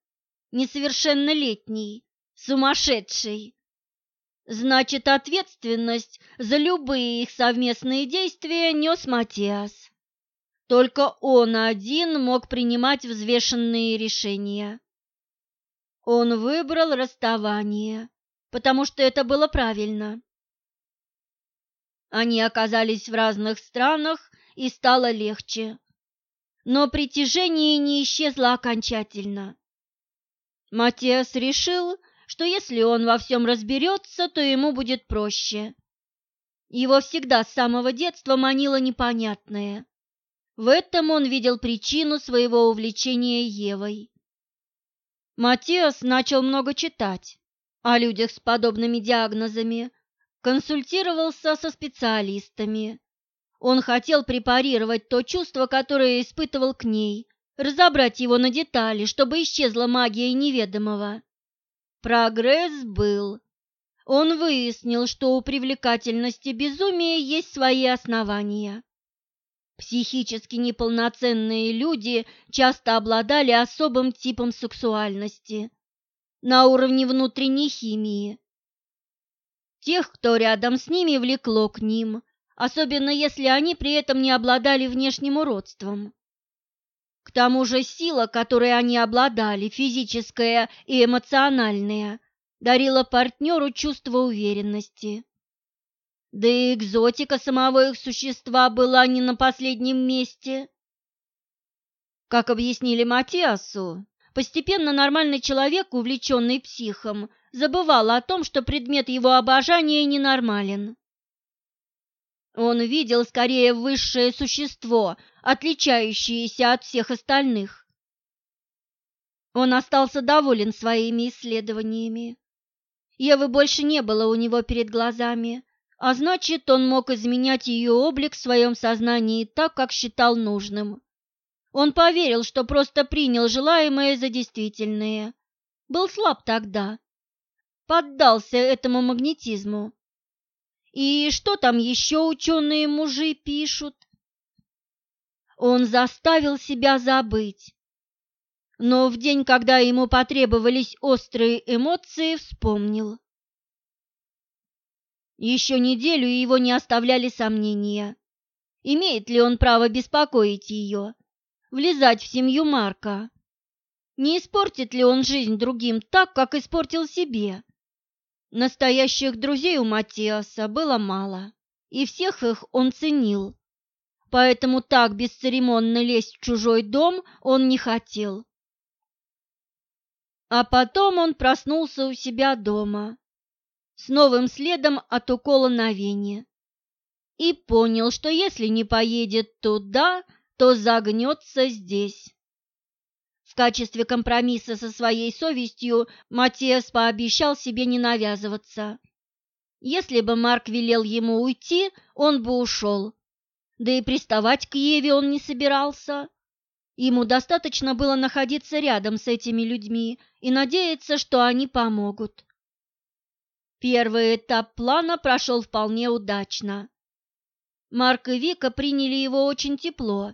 несовершеннолетней, сумасшедшей. Значит, ответственность за любые их совместные действия нес Матиас. Только он один мог принимать взвешенные решения. Он выбрал расставание, потому что это было правильно. Они оказались в разных странах, и стало легче. Но притяжение не исчезло окончательно. Матиас решил, что если он во всем разберется, то ему будет проще. Его всегда с самого детства манило непонятное. В этом он видел причину своего увлечения Евой. Матиас начал много читать о людях с подобными диагнозами, консультировался со специалистами. Он хотел препарировать то чувство, которое испытывал к ней, разобрать его на детали, чтобы исчезла магия неведомого. Прогресс был. Он выяснил, что у привлекательности безумия есть свои основания. Психически неполноценные люди часто обладали особым типом сексуальности на уровне внутренней химии. Тех, кто рядом с ними, влекло к ним, особенно если они при этом не обладали внешним уродством. К тому же сила, которой они обладали, физическая и эмоциональная, дарила партнеру чувство уверенности. Да и экзотика самого их существа была не на последнем месте. Как объяснили Матиасу, постепенно нормальный человек, увлеченный психом, забывал о том, что предмет его обожания ненормален. Он видел скорее высшее существо, отличающееся от всех остальных. Он остался доволен своими исследованиями. Евы больше не было у него перед глазами, а значит, он мог изменять ее облик в своем сознании так, как считал нужным. Он поверил, что просто принял желаемое за действительное. Был слаб тогда. Поддался этому магнетизму. И что там еще ученые-мужи пишут? Он заставил себя забыть. Но в день, когда ему потребовались острые эмоции, вспомнил. Еще неделю его не оставляли сомнения. Имеет ли он право беспокоить ее, влезать в семью Марка? Не испортит ли он жизнь другим так, как испортил себе? Настоящих друзей у Матиаса было мало, и всех их он ценил. Поэтому так бесцеремонно лезть в чужой дом он не хотел. А потом он проснулся у себя дома с новым следом от укола на вене. И понял, что если не поедет туда, то загнется здесь. Качестве компромисса со своей совестью Матиас пообещал себе не навязываться. Если бы Марк велел ему уйти, он бы ушел. Да и приставать к Еве он не собирался. Ему достаточно было находиться рядом с этими людьми и надеяться, что они помогут. Первый этап плана прошел вполне удачно. Марк и Вика приняли его очень тепло,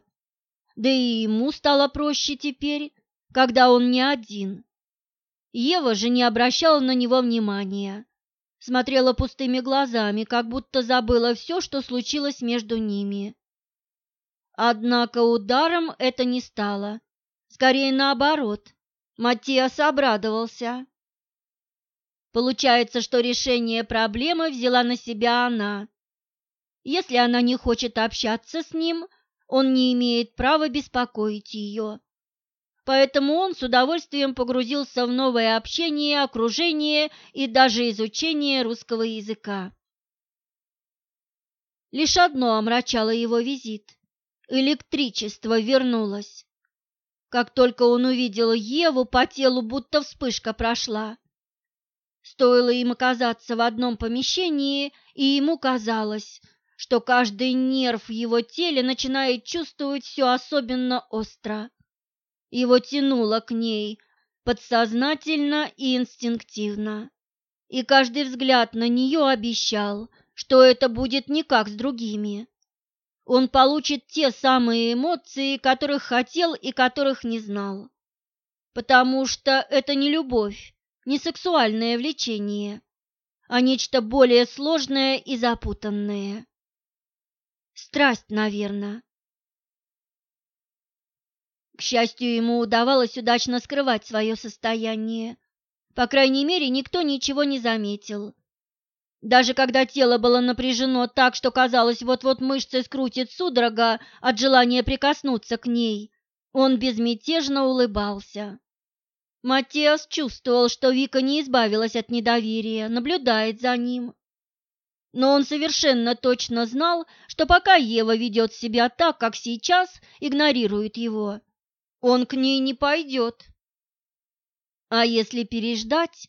да и ему стало проще теперь, когда он не один. Ева же не обращала на него внимания, смотрела пустыми глазами, как будто забыла все, что случилось между ними. Однако ударом это не стало, скорее наоборот. Матиас обрадовался. Получается, что решение проблемы взяла на себя она. Если она не хочет общаться с ним, он не имеет права беспокоить ее. Поэтому он с удовольствием погрузился в новое общение, окружение и даже изучение русского языка. Лишь одно омрачало его визит – электричество вернулось. Как только он увидел Еву, по телу будто вспышка прошла. Стоило им оказаться в одном помещении, и ему казалось, что каждый нерв в его теле начинает чувствовать все особенно остро. Его тянуло к ней подсознательно и инстинктивно, и каждый взгляд на нее обещал, что это будет не как с другими. Он получит те самые эмоции, которых хотел и которых не знал. Потому что это не любовь, не сексуальное влечение, а нечто более сложное и запутанное. Страсть, наверное. К счастью, ему удавалось удачно скрывать свое состояние. По крайней мере, никто ничего не заметил. Даже когда тело было напряжено так, что казалось, вот-вот мышцы скрутит судорога от желания прикоснуться к ней, он безмятежно улыбался. Матиас чувствовал, что Вика не избавилась от недоверия, наблюдает за ним. Но он совершенно точно знал, что пока Ева ведет себя так, как сейчас, игнорирует его, он к ней не пойдет. А если переждать,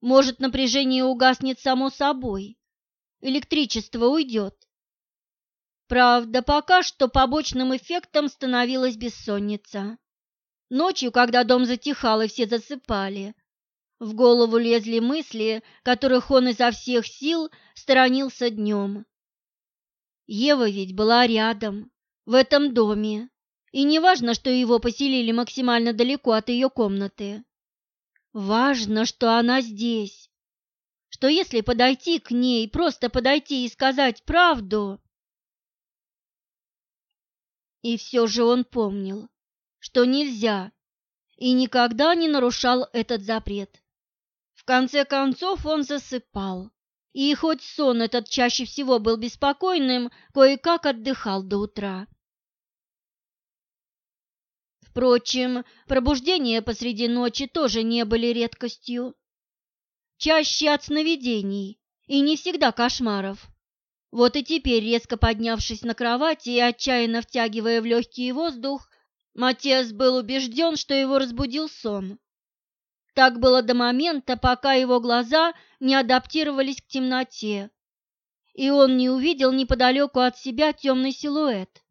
может, напряжение угаснет само собой. электричество уйдет. Правда, пока что побочным эффектом становилась бессонница. Ночью, когда дом затихал и все засыпали, в голову лезли мысли, которых он изо всех сил сторонился днем. Ева ведь была рядом, в этом доме, и не важно, что его поселили максимально далеко от ее комнаты. Важно, что она здесь, что если подойти к ней, просто подойти и сказать правду... И все же он помнил, что нельзя, и никогда не нарушал этот запрет конце концов он засыпал. И хоть сон этот чаще всего был беспокойным, кое-как отдыхал до утра. Впрочем, пробуждения посреди ночи тоже не были редкостью. Чаще от сновидений и не всегда кошмаров. Вот и теперь, резко поднявшись на кровати и отчаянно втягивая в легкий воздух, Матиас был убежден, что его разбудил сон. Так было до момента, пока его глаза не адаптировались к темноте, и он не увидел неподалеку от себя темный силуэт.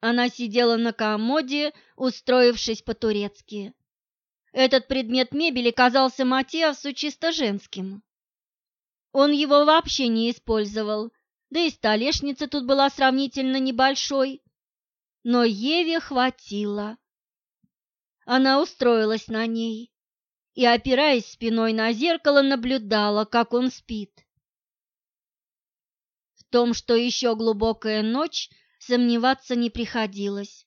Она сидела на комоде, устроившись по-турецки. Этот предмет мебели казался Матиасу чисто женским. Он его вообще не использовал, да и столешница тут была сравнительно небольшой. Но Еве хватило. Она устроилась на ней и, опираясь спиной на зеркало, наблюдала, как он спит. В том, что еще глубокая ночь, сомневаться не приходилось.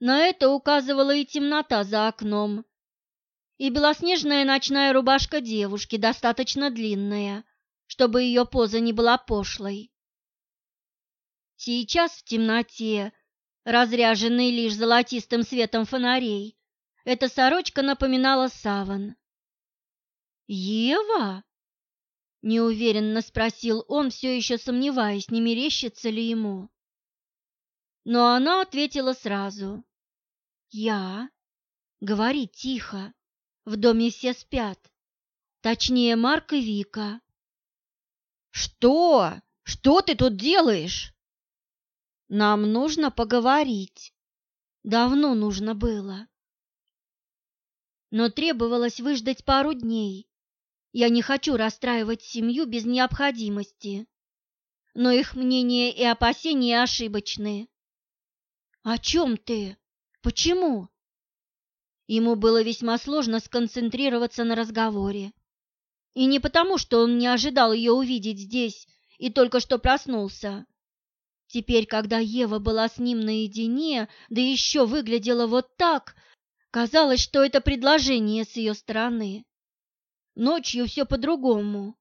На это указывала и темнота за окном, и белоснежная ночная рубашка девушки достаточно длинная, чтобы ее поза не была пошлой. Сейчас в темноте, разряженной лишь золотистым светом фонарей, эта сорочка напоминала саван. «Ева?» – неуверенно спросил он, все еще сомневаясь, не мерещится ли ему. Но она ответила сразу. «Я? Говори тихо. В доме все спят. Точнее, Марк и Вика». «Что? Что ты тут делаешь?» «Нам нужно поговорить. Давно нужно было но требовалось выждать пару дней. Я не хочу расстраивать семью без необходимости, но их мнения и опасения ошибочны. «О чем ты? Почему?» Ему было весьма сложно сконцентрироваться на разговоре. И не потому, что он не ожидал ее увидеть здесь и только что проснулся. Теперь, когда Ева была с ним наедине, да еще выглядела вот так, Казалось, что это предложение с ее стороны. Ночью все по-другому,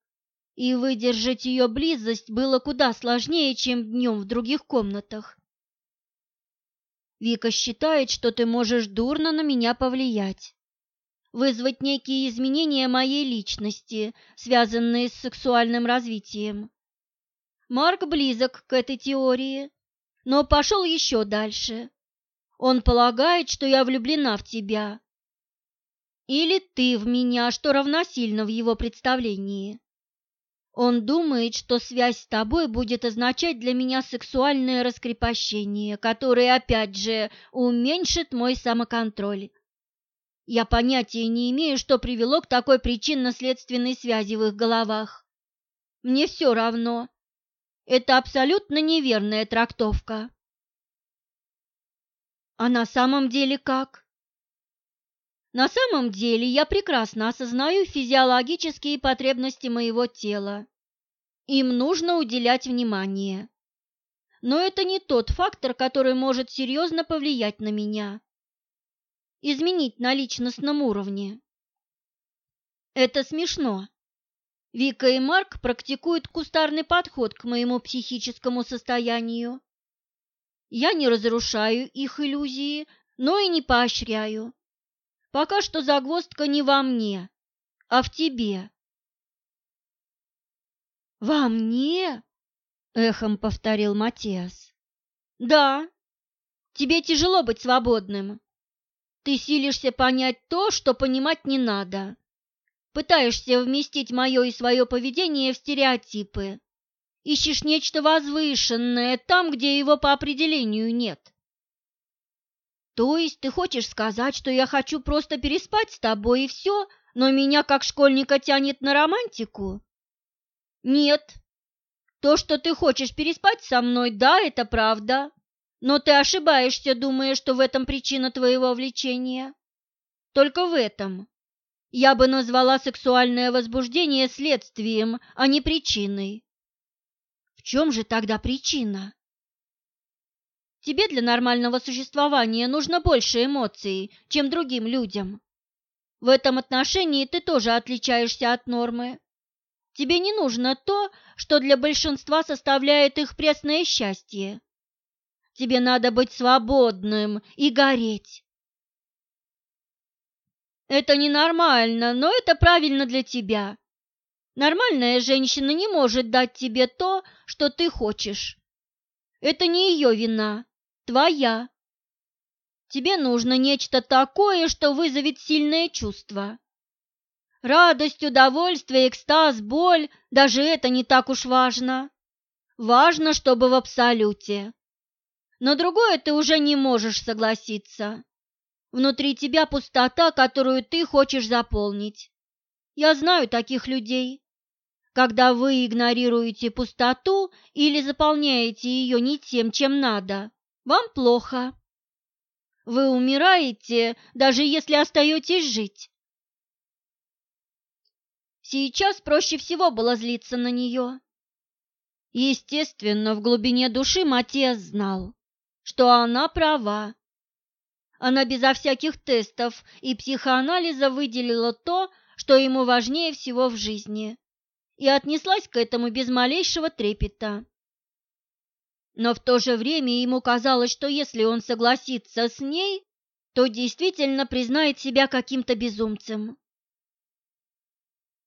и выдержать ее близость было куда сложнее, чем днем в других комнатах. Вика считает, что ты можешь дурно на меня повлиять, вызвать некие изменения моей личности, связанные с сексуальным развитием. Марк близок к этой теории, но пошел еще дальше он полагает, что я влюблена в тебя. Или ты в меня, что равносильно в его представлении. Он думает, что связь с тобой будет означать для меня сексуальное раскрепощение, которое, опять же, уменьшит мой самоконтроль. Я понятия не имею, что привело к такой причинно-следственной связи в их головах. Мне все равно. Это абсолютно неверная трактовка. А на самом деле как? На самом деле я прекрасно осознаю физиологические потребности моего тела. Им нужно уделять внимание. Но это не тот фактор, который может серьезно повлиять на меня. Изменить на личностном уровне. Это смешно. Вика и Марк практикуют кустарный подход к моему психическому состоянию. Я не разрушаю их иллюзии, но и не поощряю. Пока что загвоздка не во мне, а в тебе. «Во мне?» — эхом повторил Матиас. «Да, тебе тяжело быть свободным. Ты силишься понять то, что понимать не надо. Пытаешься вместить мое и свое поведение в стереотипы. Ищешь нечто возвышенное там, где его по определению нет. То есть ты хочешь сказать, что я хочу просто переспать с тобой и все, но меня как школьника тянет на романтику? Нет. То, что ты хочешь переспать со мной, да, это правда. Но ты ошибаешься, думая, что в этом причина твоего влечения. Только в этом. Я бы назвала сексуальное возбуждение следствием, а не причиной. В чем же тогда причина? Тебе для нормального существования нужно больше эмоций, чем другим людям. В этом отношении ты тоже отличаешься от нормы. Тебе не нужно то, что для большинства составляет их пресное счастье. Тебе надо быть свободным и гореть. Это ненормально, но это правильно для тебя. Нормальная женщина не может дать тебе то, что ты хочешь. Это не ее вина, твоя. Тебе нужно нечто такое, что вызовет сильное чувство. Радость, удовольствие, экстаз, боль – даже это не так уж важно. Важно, чтобы в абсолюте. Но другое ты уже не можешь согласиться. Внутри тебя пустота, которую ты хочешь заполнить. Я знаю таких людей. Когда вы игнорируете пустоту или заполняете ее не тем, чем надо, вам плохо. Вы умираете, даже если остаетесь жить. Сейчас проще всего было злиться на нее. Естественно, в глубине души Матиас знал, что она права. Она безо всяких тестов и психоанализа выделила то, что ему важнее всего в жизни, и отнеслась к этому без малейшего трепета. Но в то же время ему казалось, что если он согласится с ней, то действительно признает себя каким-то безумцем.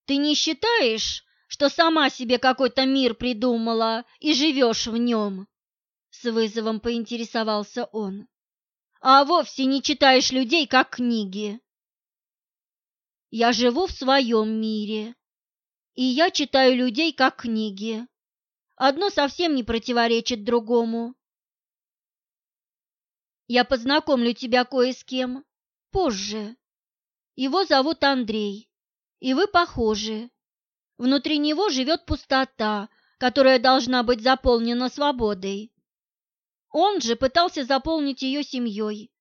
«Ты не считаешь, что сама себе какой-то мир придумала и живешь в нем?» С вызовом поинтересовался он. «А вовсе не читаешь людей, как книги». «Я живу в своем мире, и я читаю людей, как книги. Одно совсем не противоречит другому. Я познакомлю тебя кое с кем позже. Его зовут Андрей, и вы похожи. Внутри него живет пустота, которая должна быть заполнена свободой. Он же пытался заполнить ее семьей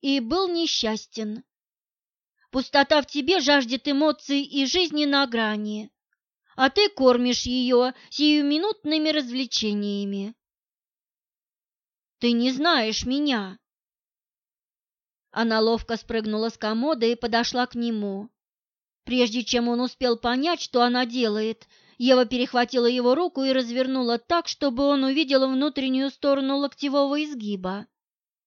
и был несчастен. Пустота в тебе жаждет эмоций и жизни на грани а ты кормишь ее сиюминутными развлечениями. Ты не знаешь меня. Она ловко спрыгнула с комода и подошла к нему. Прежде чем он успел понять, что она делает, Ева перехватила его руку и развернула так, чтобы он увидел внутреннюю сторону локтевого изгиба.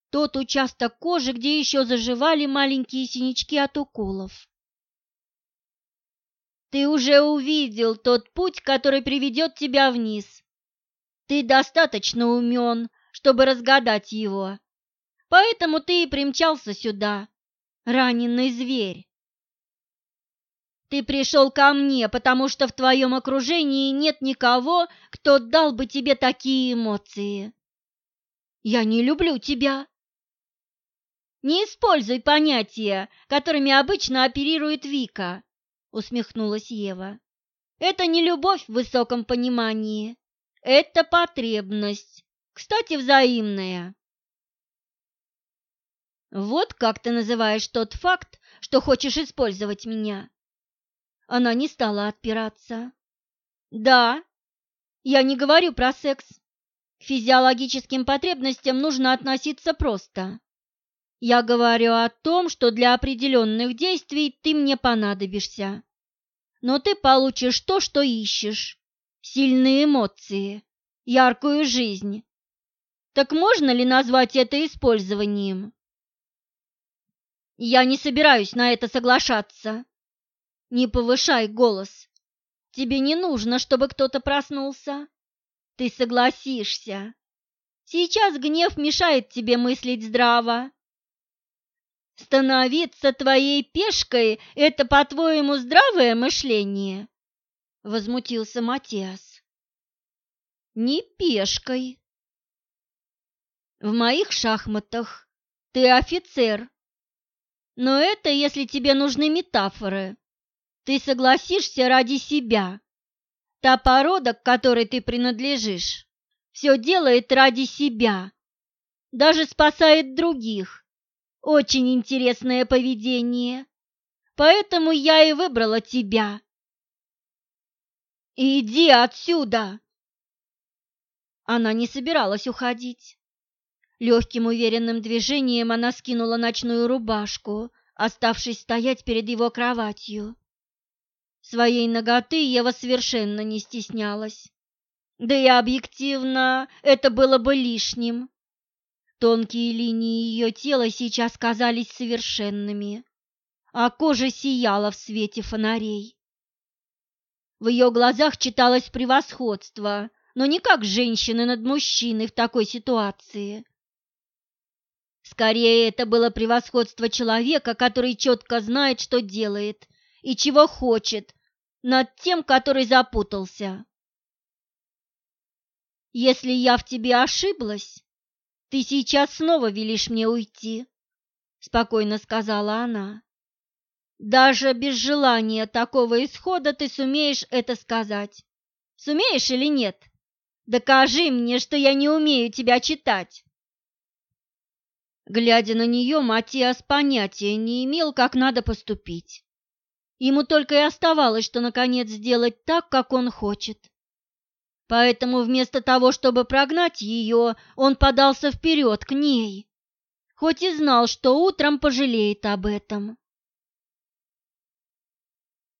Тот участок кожи, где еще заживали маленькие синячки от уколов. Ты уже увидел тот путь, который приведет тебя вниз. Ты достаточно умен, чтобы разгадать его. Поэтому ты и примчался сюда, раненый зверь. Ты пришел ко мне, потому что в твоем окружении нет никого, кто дал бы тебе такие эмоции. Я не люблю тебя. Не используй понятия, которыми обычно оперирует Вика усмехнулась Ева. Это не любовь в высоком понимании. Это потребность, кстати, взаимная. Вот как ты называешь тот факт, что хочешь использовать меня. Она не стала отпираться. Да, я не говорю про секс. К физиологическим потребностям нужно относиться просто. Я говорю о том, что для определенных действий ты мне понадобишься но ты получишь то, что ищешь. Сильные эмоции, яркую жизнь. Так можно ли назвать это использованием? Я не собираюсь на это соглашаться. Не повышай голос. Тебе не нужно, чтобы кто-то проснулся. Ты согласишься. Сейчас гнев мешает тебе мыслить здраво. Становиться твоей пешкой – это, по-твоему, здравое мышление? Возмутился Матиас. Не пешкой. В моих шахматах ты офицер. Но это если тебе нужны метафоры. Ты согласишься ради себя. Та порода, к которой ты принадлежишь, все делает ради себя. Даже спасает других. Очень интересное поведение. Поэтому я и выбрала тебя. Иди отсюда. Она не собиралась уходить. Легким уверенным движением она скинула ночную рубашку, оставшись стоять перед его кроватью. Своей ноготы Ева совершенно не стеснялась. Да и объективно это было бы лишним. Тонкие линии ее тела сейчас казались совершенными, а кожа сияла в свете фонарей. В ее глазах читалось превосходство, но не как женщины над мужчиной в такой ситуации. Скорее, это было превосходство человека, который четко знает, что делает и чего хочет, над тем, который запутался. Если я в тебе ошиблась, ты сейчас снова велишь мне уйти, спокойно сказала она. Даже без желания такого исхода ты сумеешь это сказать. Сумеешь или нет? Докажи мне, что я не умею тебя читать. Глядя на нее, Матиас понятия не имел, как надо поступить. Ему только и оставалось, что наконец сделать так, как он хочет. Поэтому вместо того, чтобы прогнать ее, он подался вперед к ней, хоть и знал, что утром пожалеет об этом.